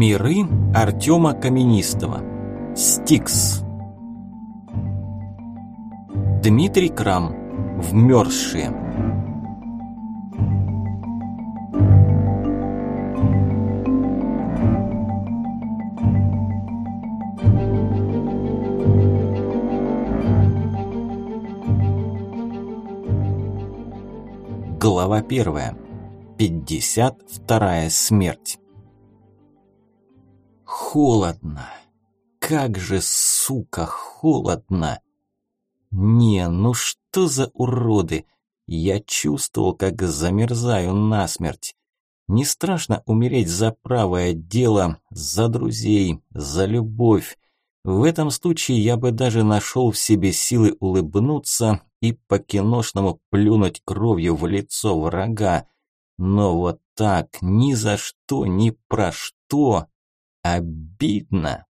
Миры Артема Каменистого. Стикс. Дмитрий Крам. Вмерзшие. Глава первая. Пятьдесят вторая смерть. Холодно. Как же, сука, холодно. Не, ну что за уроды. Я чувствовал, как замерзаю насмерть. Не страшно умереть за правое дело, за друзей, за любовь. В этом случае я бы даже нашел в себе силы улыбнуться и по-киношному плюнуть кровью в лицо врага. Но вот так, ни за что, ни про что. Обидно.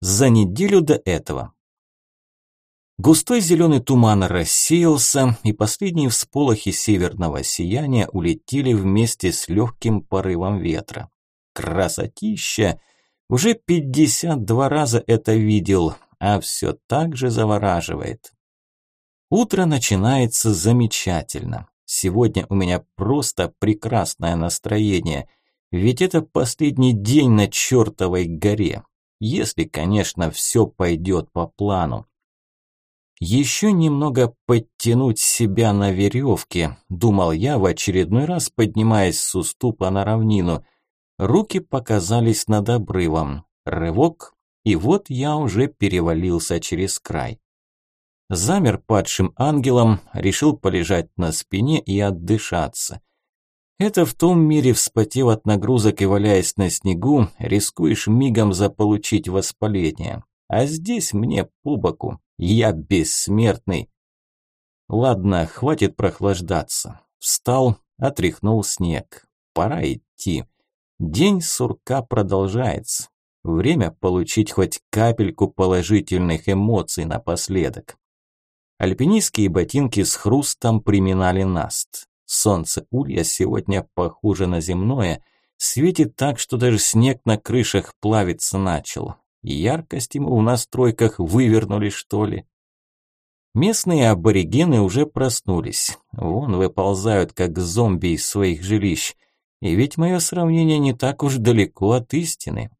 За неделю до этого. Густой зеленый туман рассеялся, и последние всполохи северного сияния улетели вместе с легким порывом ветра. Красотища! Уже пятьдесят два раза это видел, а все так же завораживает. Утро начинается замечательно. Сегодня у меня просто прекрасное настроение. Ведь это последний день на чертовой горе. Если, конечно, все пойдет по плану. Еще немного подтянуть себя на веревке, думал я в очередной раз, поднимаясь с уступа на равнину. Руки показались над обрывом. Рывок, и вот я уже перевалился через край. Замер падшим ангелом, решил полежать на спине и отдышаться. Это в том мире, вспотев от нагрузок и валяясь на снегу, рискуешь мигом заполучить воспаление. А здесь мне по боку, я бессмертный. Ладно, хватит прохлаждаться. Встал, отряхнул снег. Пора идти. День сурка продолжается. Время получить хоть капельку положительных эмоций напоследок. Альпинистские ботинки с хрустом приминали наст. Солнце улья сегодня похоже на земное, светит так, что даже снег на крышах плавиться начал. Яркость ему в настройках вывернули, что ли. Местные аборигены уже проснулись. Вон выползают, как зомби из своих жилищ. И ведь мое сравнение не так уж далеко от истины.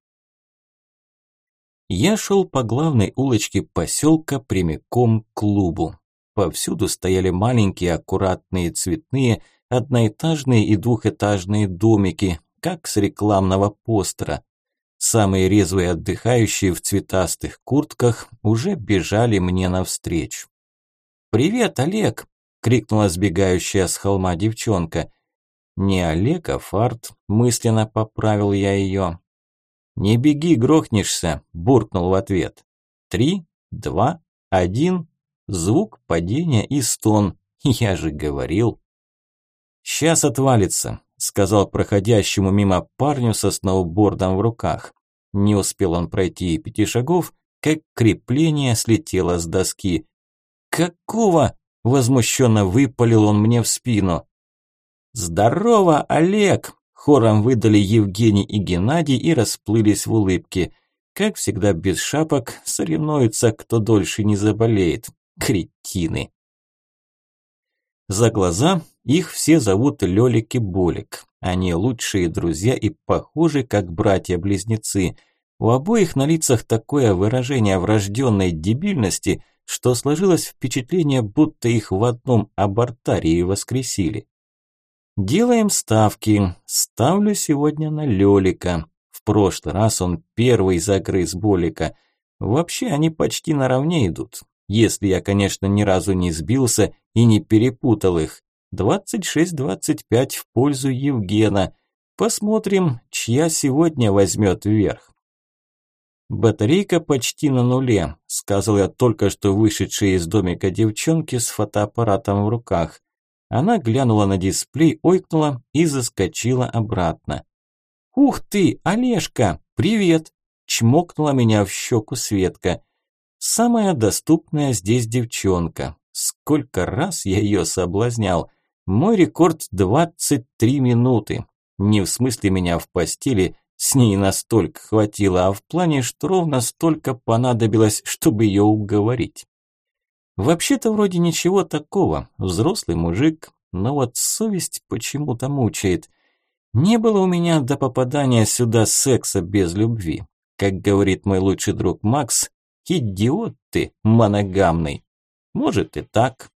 Я шел по главной улочке поселка прямиком к клубу. Повсюду стояли маленькие, аккуратные, цветные, одноэтажные и двухэтажные домики, как с рекламного постера. Самые резвые отдыхающие в цветастых куртках уже бежали мне навстречу. «Привет, Олег!» – крикнула сбегающая с холма девчонка. «Не Олег, а Фарт», – мысленно поправил я ее. «Не беги, грохнешься», – буркнул в ответ. «Три, два, один». Звук падения и стон. Я же говорил. «Сейчас отвалится», – сказал проходящему мимо парню со сноубордом в руках. Не успел он пройти и пяти шагов, как крепление слетело с доски. «Какого?» – возмущенно выпалил он мне в спину. «Здорово, Олег!» – хором выдали Евгений и Геннадий и расплылись в улыбке. Как всегда без шапок, соревнуются, кто дольше не заболеет. Кретины. За глаза их все зовут Лёлик и Болик. Они лучшие друзья и похожи, как братья-близнецы. У обоих на лицах такое выражение врожденной дебильности, что сложилось впечатление, будто их в одном абортарии воскресили. Делаем ставки. Ставлю сегодня на Лёлика. В прошлый раз он первый загрыз Болика. Вообще они почти наравне идут. Если я, конечно, ни разу не сбился и не перепутал их. 26-25 в пользу Евгена. Посмотрим, чья сегодня возьмет вверх. «Батарейка почти на нуле», – сказал я только что вышедшей из домика девчонке с фотоаппаратом в руках. Она глянула на дисплей, ойкнула и заскочила обратно. «Ух ты, Олежка, привет!» – чмокнула меня в щеку Светка. Самая доступная здесь девчонка. Сколько раз я ее соблазнял. Мой рекорд 23 минуты. Не в смысле меня в постели, с ней настолько хватило, а в плане, что ровно столько понадобилось, чтобы ее уговорить. Вообще-то вроде ничего такого, взрослый мужик, но вот совесть почему-то мучает. Не было у меня до попадания сюда секса без любви. Как говорит мой лучший друг Макс, идиот ты моногамный. Может и так.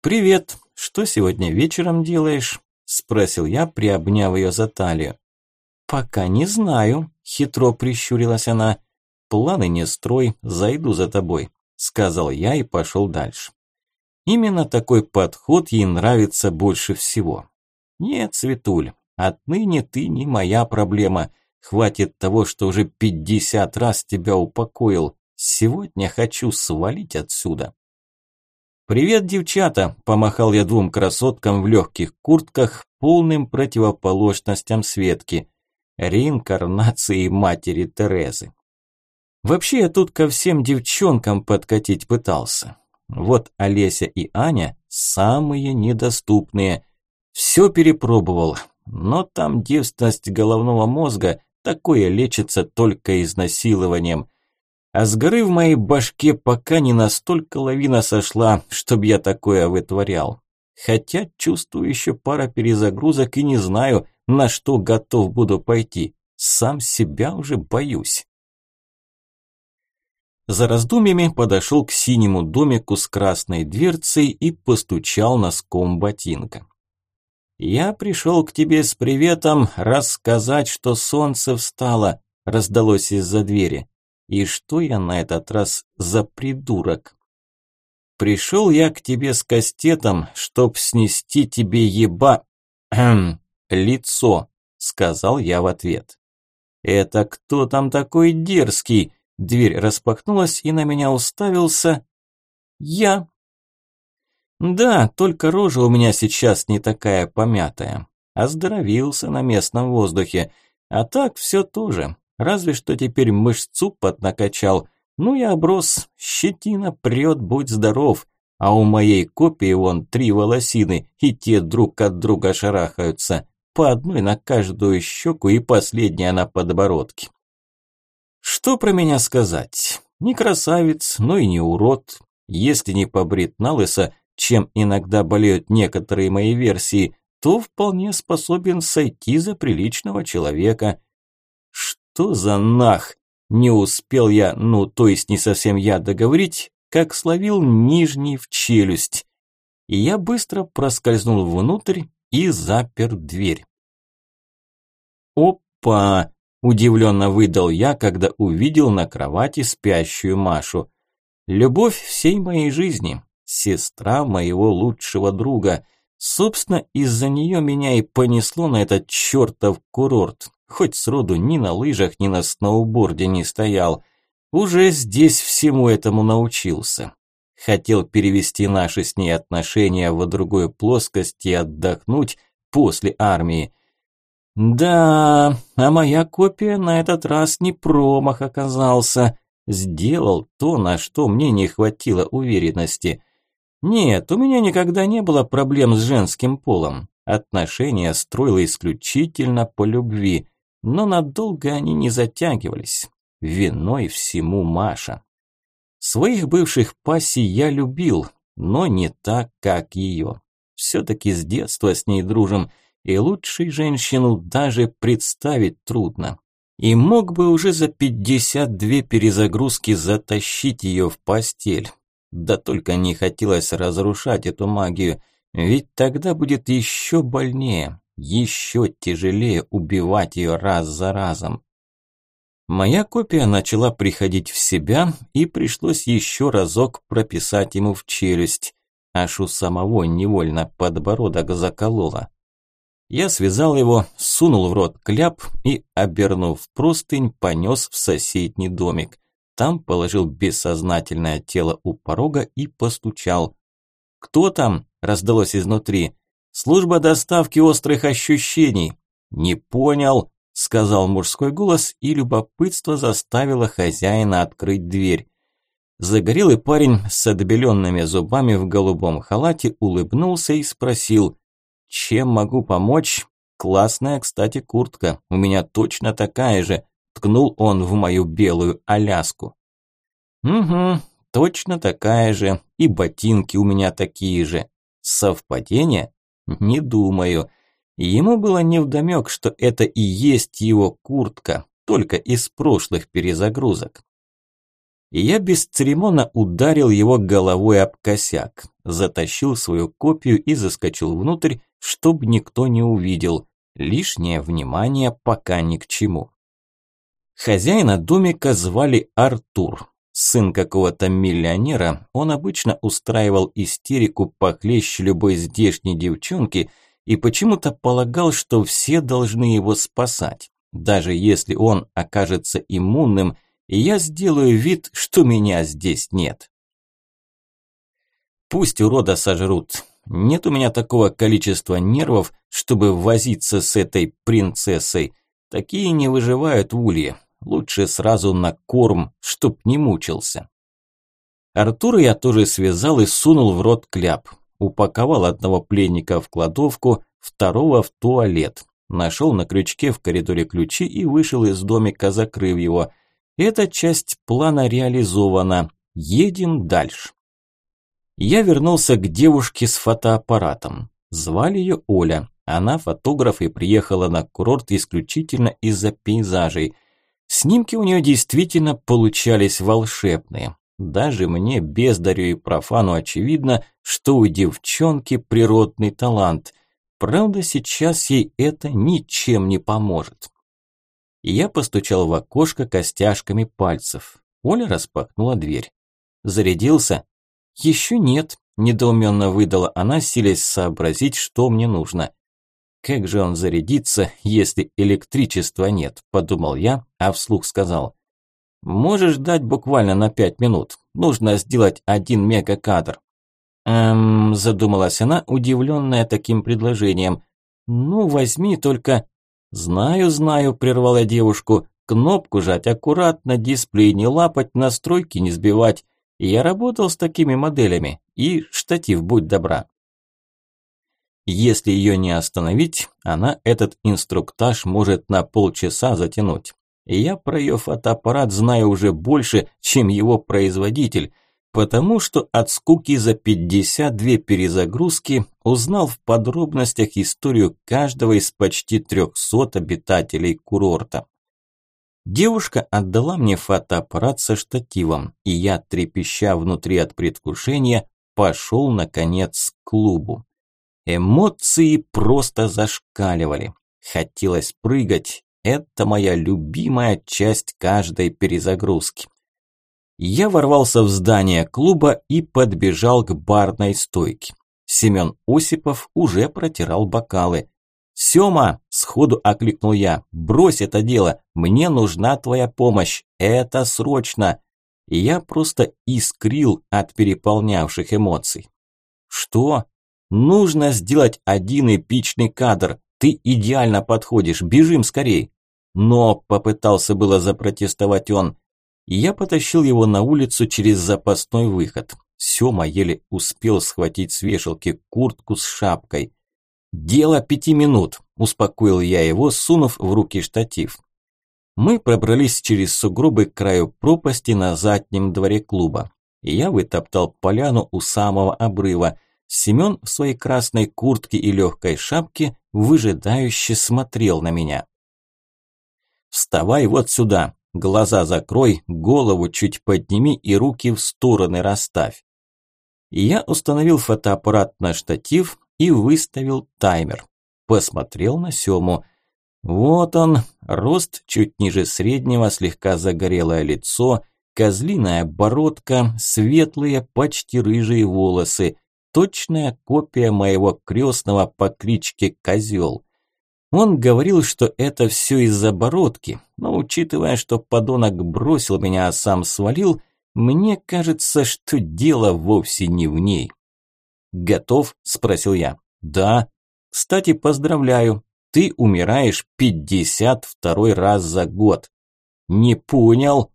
«Привет, что сегодня вечером делаешь?» – спросил я, приобняв ее за талию. «Пока не знаю», – хитро прищурилась она. «Планы не строй, зайду за тобой», – сказал я и пошел дальше. Именно такой подход ей нравится больше всего. Нет, Светуль, отныне ты не моя проблема. Хватит того, что уже пятьдесят раз тебя упокоил. Сегодня хочу свалить отсюда. «Привет, девчата!» – помахал я двум красоткам в легких куртках, полным противоположностям Светки. Реинкарнации матери Терезы. Вообще я тут ко всем девчонкам подкатить пытался. Вот Олеся и Аня самые недоступные. Все перепробовал, но там девственность головного мозга, такое лечится только изнасилованием. А с горы в моей башке пока не настолько лавина сошла, чтобы я такое вытворял. Хотя чувствую еще пара перезагрузок и не знаю, на что готов буду пойти. Сам себя уже боюсь. За раздумьями подошел к синему домику с красной дверцей и постучал носком ботинка. «Я пришел к тебе с приветом рассказать, что солнце встало», раздалось из-за двери. «И что я на этот раз за придурок?» «Пришел я к тебе с кастетом, чтоб снести тебе еба... лицо», сказал я в ответ. «Это кто там такой дерзкий?» Дверь распахнулась, и на меня уставился я. Да, только рожа у меня сейчас не такая помятая. Оздоровился на местном воздухе. А так все тоже. Разве что теперь мышцу поднакачал. Ну и оброс. Щетина прет, будь здоров. А у моей копии вон три волосины, и те друг от друга шарахаются. По одной на каждую щеку и последняя на подбородке. Что про меня сказать? Не красавец, но и не урод. Если не побрит на лысо, чем иногда болеют некоторые мои версии, то вполне способен сойти за приличного человека. Что за нах? Не успел я, ну то есть не совсем я договорить, как словил нижний в челюсть. И я быстро проскользнул внутрь и запер дверь. Опа! Удивленно выдал я, когда увидел на кровати спящую Машу. Любовь всей моей жизни, сестра моего лучшего друга. Собственно, из-за нее меня и понесло на этот чертов курорт. Хоть сроду ни на лыжах, ни на сноуборде не стоял. Уже здесь всему этому научился. Хотел перевести наши с ней отношения в другую плоскость и отдохнуть после армии. Да, а моя копия на этот раз не промах оказался. Сделал то, на что мне не хватило уверенности. Нет, у меня никогда не было проблем с женским полом. Отношения строила исключительно по любви, но надолго они не затягивались. Виной всему Маша. Своих бывших пассий я любил, но не так, как ее. Все-таки с детства с ней дружим – и лучшей женщину даже представить трудно. И мог бы уже за 52 перезагрузки затащить ее в постель. Да только не хотелось разрушать эту магию, ведь тогда будет еще больнее, еще тяжелее убивать ее раз за разом. Моя копия начала приходить в себя, и пришлось еще разок прописать ему в челюсть. Аж у самого невольно подбородок закололо. Я связал его, сунул в рот кляп и, обернув простынь, понес в соседний домик. Там положил бессознательное тело у порога и постучал. «Кто там?» – раздалось изнутри. «Служба доставки острых ощущений». «Не понял», – сказал мужской голос, и любопытство заставило хозяина открыть дверь. Загорелый парень с отбеленными зубами в голубом халате улыбнулся и спросил – чем могу помочь? классная, кстати, куртка, у меня точно такая же», ткнул он в мою белую Аляску. «Угу, точно такая же, и ботинки у меня такие же. Совпадение? Не думаю. Ему было невдомёк, что это и есть его куртка, только из прошлых перезагрузок. И я без церемона ударил его головой об косяк, затащил свою копию и заскочил внутрь, чтобы никто не увидел. Лишнее внимание пока ни к чему. Хозяина домика звали Артур. Сын какого-то миллионера, он обычно устраивал истерику похлеще любой здешней девчонки и почему-то полагал, что все должны его спасать, даже если он окажется иммунным, я сделаю вид, что меня здесь нет. Пусть урода сожрут. Нет у меня такого количества нервов, чтобы возиться с этой принцессой. Такие не выживают в улье. Лучше сразу на корм, чтоб не мучился. Артура я тоже связал и сунул в рот кляп. Упаковал одного пленника в кладовку, второго в туалет. Нашел на крючке в коридоре ключи и вышел из домика, закрыв его. Эта часть плана реализована. Едем дальше. Я вернулся к девушке с фотоаппаратом. Звали ее Оля. Она фотограф и приехала на курорт исключительно из-за пейзажей. Снимки у нее действительно получались волшебные. Даже мне, бездарю и профану, очевидно, что у девчонки природный талант. Правда, сейчас ей это ничем не поможет. Я постучал в окошко костяшками пальцев. Оля распахнула дверь. «Зарядился?» «Еще нет», – недоуменно выдала она, силясь сообразить, что мне нужно. Как же он зарядится, если электричества нет, подумал я, а вслух сказал. Можешь дать буквально на пять минут. Нужно сделать один мегакадр. Эм, задумалась она, удивленная таким предложением. Ну, возьми только... Знаю, знаю, прервала девушку. Кнопку жать аккуратно, дисплей не лапать, настройки не сбивать. Я работал с такими моделями. И штатив, будь добра. Если ее не остановить, она этот инструктаж может на полчаса затянуть. Я про ее фотоаппарат знаю уже больше, чем его производитель, потому что от скуки за 52 перезагрузки узнал в подробностях историю каждого из почти 300 обитателей курорта. Девушка отдала мне фотоаппарат со штативом, и я, трепеща внутри от предвкушения, пошел, наконец, к клубу. Эмоции просто зашкаливали. Хотелось прыгать. Это моя любимая часть каждой перезагрузки. Я ворвался в здание клуба и подбежал к барной стойке. Семен Осипов уже протирал бокалы. «Сёма!» – сходу окликнул я. «Брось это дело! Мне нужна твоя помощь! Это срочно!» Я просто искрил от переполнявших эмоций. «Что?» Нужно сделать один эпичный кадр. Ты идеально подходишь. Бежим скорей. Но попытался было запротестовать он. Я потащил его на улицу через запасной выход. Сёма еле успел схватить с вешалки куртку с шапкой. «Дело пяти минут», – успокоил я его, сунув в руки штатив. Мы пробрались через сугробы к краю пропасти на заднем дворе клуба. Я вытоптал поляну у самого обрыва – Семен в своей красной куртке и легкой шапке выжидающе смотрел на меня. «Вставай вот сюда, глаза закрой, голову чуть подними и руки в стороны расставь». Я установил фотоаппарат на штатив и выставил таймер. Посмотрел на Сему. Вот он, рост чуть ниже среднего, слегка загорелое лицо, козлиная бородка, светлые, почти рыжие волосы, точная копия моего крестного по кличке Козел. Он говорил, что это все из-за бородки, но учитывая, что подонок бросил меня, а сам свалил, мне кажется, что дело вовсе не в ней. «Готов?» – спросил я. «Да». «Кстати, поздравляю, ты умираешь 52 раз за год». «Не понял».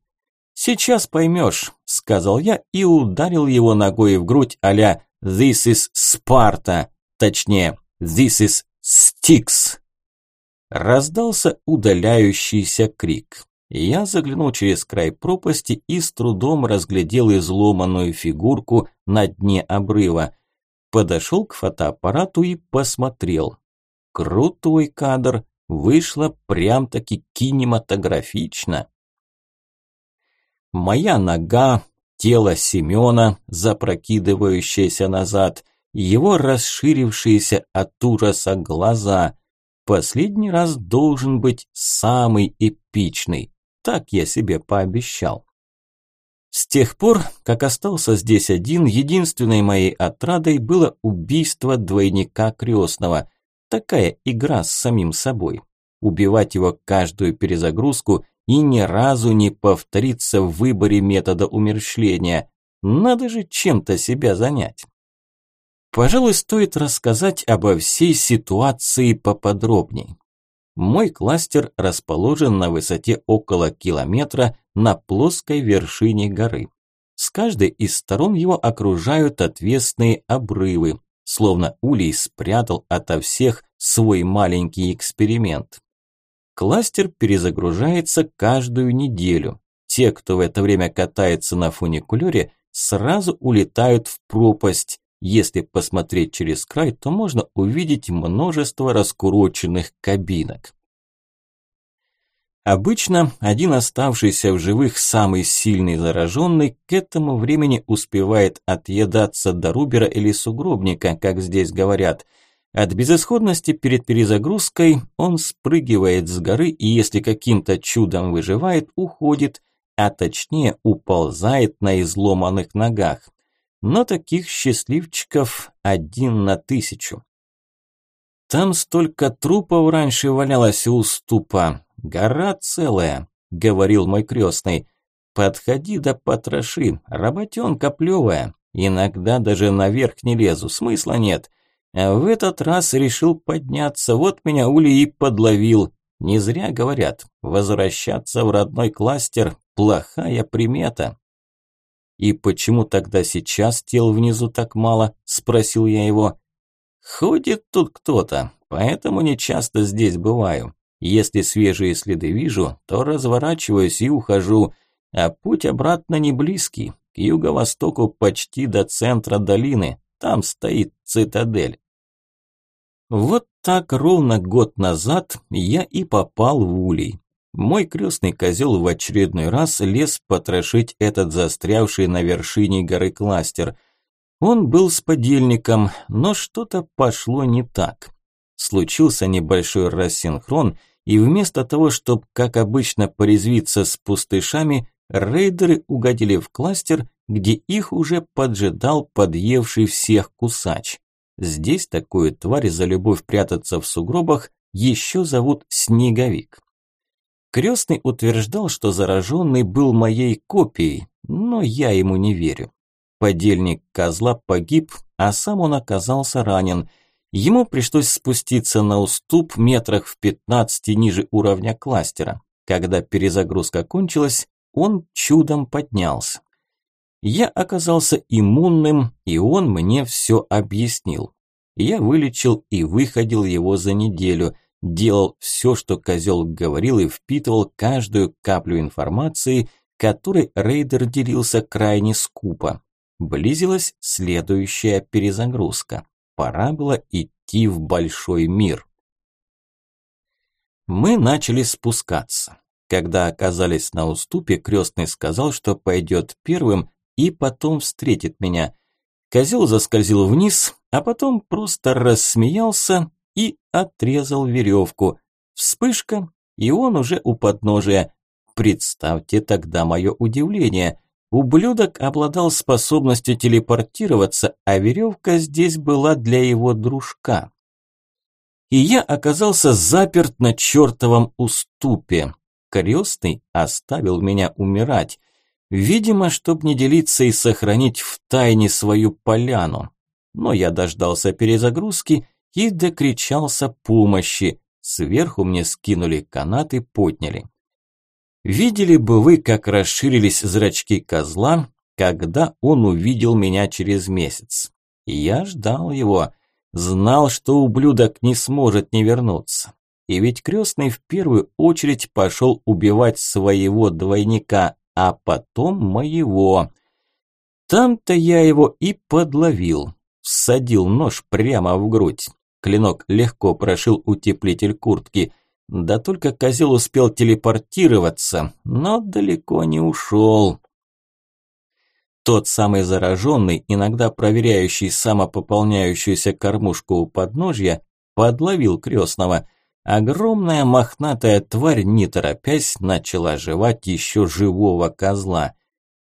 «Сейчас поймешь», – сказал я и ударил его ногой в грудь а This is Sparta. Точнее, this is Styx. раздался удаляющийся крик. Я заглянул через край пропасти и с трудом разглядел изломанную фигурку на дне обрыва. Подошел к фотоаппарату и посмотрел. Крутой кадр, вышло прям-таки кинематографично. Моя нога, тело Семена, запрокидывающееся назад, его расширившиеся от ужаса глаза. Последний раз должен быть самый эпичный. Так я себе пообещал. С тех пор, как остался здесь один, единственной моей отрадой было убийство двойника крестного. Такая игра с самим собой. Убивать его каждую перезагрузку и ни разу не повториться в выборе метода умерщвления. Надо же чем-то себя занять. Пожалуй, стоит рассказать обо всей ситуации поподробней. Мой кластер расположен на высоте около километра на плоской вершине горы. С каждой из сторон его окружают отвесные обрывы, словно Улей спрятал ото всех свой маленький эксперимент. Кластер перезагружается каждую неделю. Те, кто в это время катается на фуникулере, сразу улетают в пропасть. Если посмотреть через край, то можно увидеть множество раскуроченных кабинок. Обычно один оставшийся в живых самый сильный зараженный к этому времени успевает отъедаться до рубера или сугробника, как здесь говорят – от безысходности перед перезагрузкой он спрыгивает с горы и если каким-то чудом выживает, уходит, а точнее уползает на изломанных ногах. Но таких счастливчиков один на тысячу. Там столько трупов раньше валялось у уступа. Гора целая, говорил мой крестный. Подходи да потроши, работенка плевая. Иногда даже наверх не лезу, смысла нет. А в этот раз решил подняться, вот меня Ули и подловил. Не зря говорят, возвращаться в родной кластер – плохая примета. «И почему тогда сейчас тел внизу так мало?» – спросил я его. «Ходит тут кто-то, поэтому не часто здесь бываю. Если свежие следы вижу, то разворачиваюсь и ухожу, а путь обратно не близкий, к юго-востоку почти до центра долины, там стоит цитадель. Вот так ровно год назад я и попал в улей. Мой крестный козел в очередной раз лез потрошить этот застрявший на вершине горы кластер. Он был с подельником, но что-то пошло не так. Случился небольшой рассинхрон, и вместо того, чтобы, как обычно, порезвиться с пустышами, рейдеры угодили в кластер, где их уже поджидал подъевший всех кусач. Здесь такую тварь за любовь прятаться в сугробах еще зовут Снеговик. Крестный утверждал, что зараженный был моей копией, но я ему не верю. Подельник козла погиб, а сам он оказался ранен. Ему пришлось спуститься на уступ метрах в 15 ниже уровня кластера. Когда перезагрузка кончилась, он чудом поднялся. Я оказался иммунным, и он мне все объяснил. Я вылечил и выходил его за неделю, делал все, что козел говорил и впитывал каждую каплю информации, которой рейдер делился крайне скупо. Близилась следующая перезагрузка. Пора было идти в большой мир. Мы начали спускаться. Когда оказались на уступе, крестный сказал, что пойдет первым, и потом встретит меня. Козел заскользил вниз, а потом просто рассмеялся и отрезал веревку. Вспышка, и он уже у подножия. Представьте тогда мое удивление. Ублюдок обладал способностью телепортироваться, а веревка здесь была для его дружка. И я оказался заперт на чертовом уступе. Крестный оставил меня умирать. Видимо, чтобы не делиться и сохранить в тайне свою поляну. Но я дождался перезагрузки и докричался помощи. Сверху мне скинули канаты, подняли. Видели бы вы, как расширились зрачки козла, когда он увидел меня через месяц. Я ждал его, знал, что ублюдок не сможет не вернуться. И ведь крестный в первую очередь пошел убивать своего двойника, а потом моего. Там-то я его и подловил. Всадил нож прямо в грудь. Клинок легко прошил утеплитель куртки. Да только козел успел телепортироваться, но далеко не ушел. Тот самый зараженный, иногда проверяющий самопополняющуюся кормушку у подножья, подловил крестного. Огромная мохнатая тварь, не торопясь, начала жевать еще живого козла.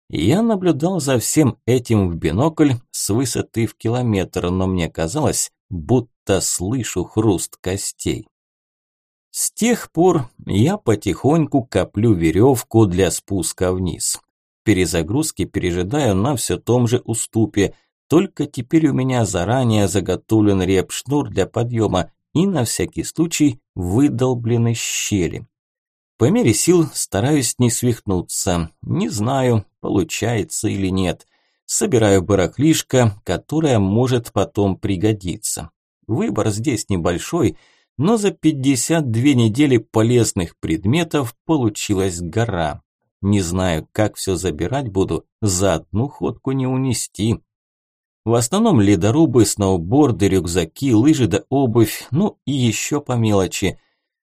Я наблюдал за всем этим в бинокль с высоты в километр, но мне казалось, будто слышу хруст костей. С тех пор я потихоньку коплю веревку для спуска вниз. Перезагрузки пережидаю на все том же уступе, только теперь у меня заранее заготовлен реп-шнур для подъема и на всякий случай выдолблены щели. По мере сил стараюсь не свихнуться. Не знаю, получается или нет. Собираю барахлишко, которое может потом пригодиться. Выбор здесь небольшой, но за 52 недели полезных предметов получилась гора. Не знаю, как все забирать буду, за одну ходку не унести. В основном ледорубы, сноуборды, рюкзаки, лыжи да обувь, ну и еще по мелочи.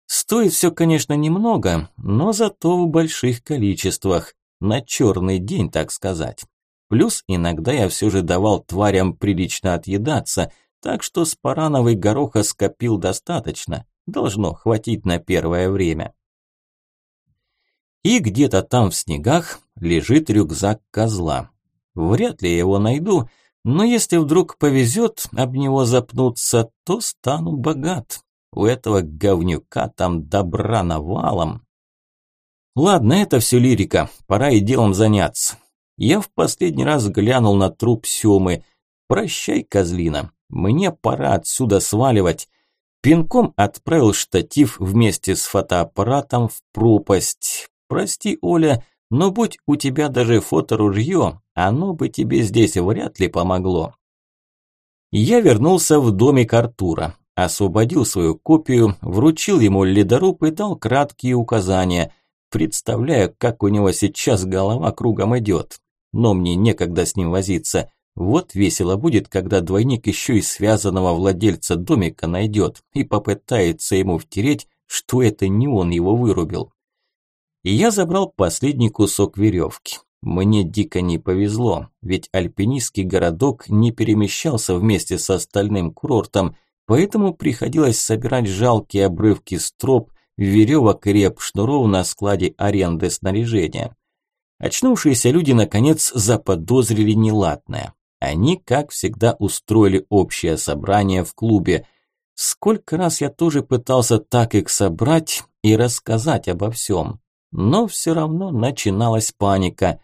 Стоит все, конечно, немного, но зато в больших количествах. На черный день, так сказать. Плюс иногда я все же давал тварям прилично отъедаться, так что с парановой гороха скопил достаточно. Должно хватить на первое время. И где-то там в снегах лежит рюкзак козла. Вряд ли я его найду, но если вдруг повезет об него запнуться, то стану богат. У этого говнюка там добра навалом. Ладно, это все лирика, пора и делом заняться. Я в последний раз глянул на труп Семы. Прощай, козлина, мне пора отсюда сваливать. Пинком отправил штатив вместе с фотоаппаратом в пропасть. Прости, Оля, но будь у тебя даже фоторужье, оно бы тебе здесь вряд ли помогло. Я вернулся в домик Артура, освободил свою копию, вручил ему ледоруб и дал краткие указания. Представляю, как у него сейчас голова кругом идет. Но мне некогда с ним возиться. Вот весело будет, когда двойник еще и связанного владельца домика найдет и попытается ему втереть, что это не он его вырубил и я забрал последний кусок веревки. Мне дико не повезло, ведь альпинистский городок не перемещался вместе с остальным курортом, поэтому приходилось собирать жалкие обрывки строп, веревок и реп шнуров на складе аренды снаряжения. Очнувшиеся люди наконец заподозрили неладное. Они, как всегда, устроили общее собрание в клубе. Сколько раз я тоже пытался так их собрать и рассказать обо всем но все равно начиналась паника.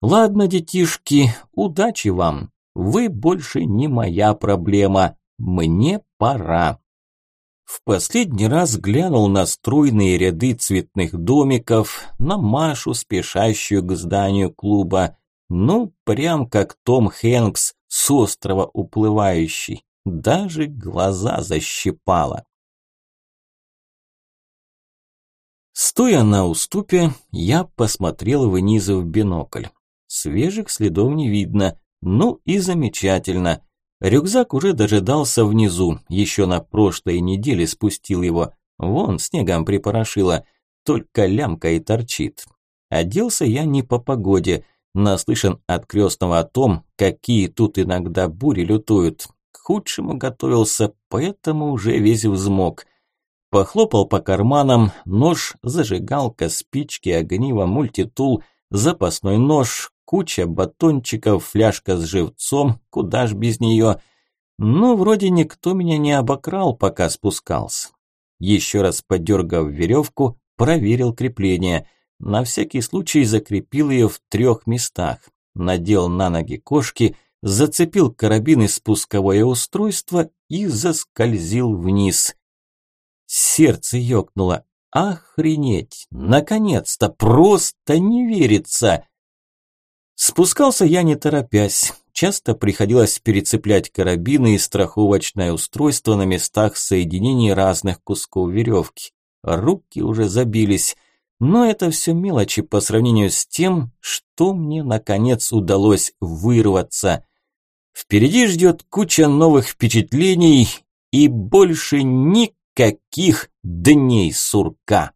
«Ладно, детишки, удачи вам. Вы больше не моя проблема. Мне пора». В последний раз глянул на стройные ряды цветных домиков, на Машу, спешащую к зданию клуба. Ну, прям как Том Хэнкс с острова уплывающий. Даже глаза защипало. Стоя на уступе, я посмотрел вниз в бинокль. Свежих следов не видно, ну и замечательно. Рюкзак уже дожидался внизу, еще на прошлой неделе спустил его. Вон снегом припорошило, только лямка и торчит. Оделся я не по погоде, наслышан от крестного о том, какие тут иногда бури лютуют. К худшему готовился, поэтому уже весь взмок – Похлопал по карманам, нож, зажигалка, спички, огниво, мультитул, запасной нож, куча батончиков, фляжка с живцом, куда ж без нее. Ну, вроде никто меня не обокрал, пока спускался. Еще раз подергав веревку, проверил крепление. На всякий случай закрепил ее в трех местах. Надел на ноги кошки, зацепил карабин и спусковое устройство и заскользил вниз. Сердце ёкнуло. Охренеть! Наконец-то! Просто не верится! Спускался я не торопясь. часто приходилось перецеплять карабины и страховочное устройство на местах соединений разных кусков веревки. Руки уже забились, но это все мелочи по сравнению с тем, что мне наконец удалось вырваться. Впереди ждет куча новых впечатлений и больше никаких дней сурка.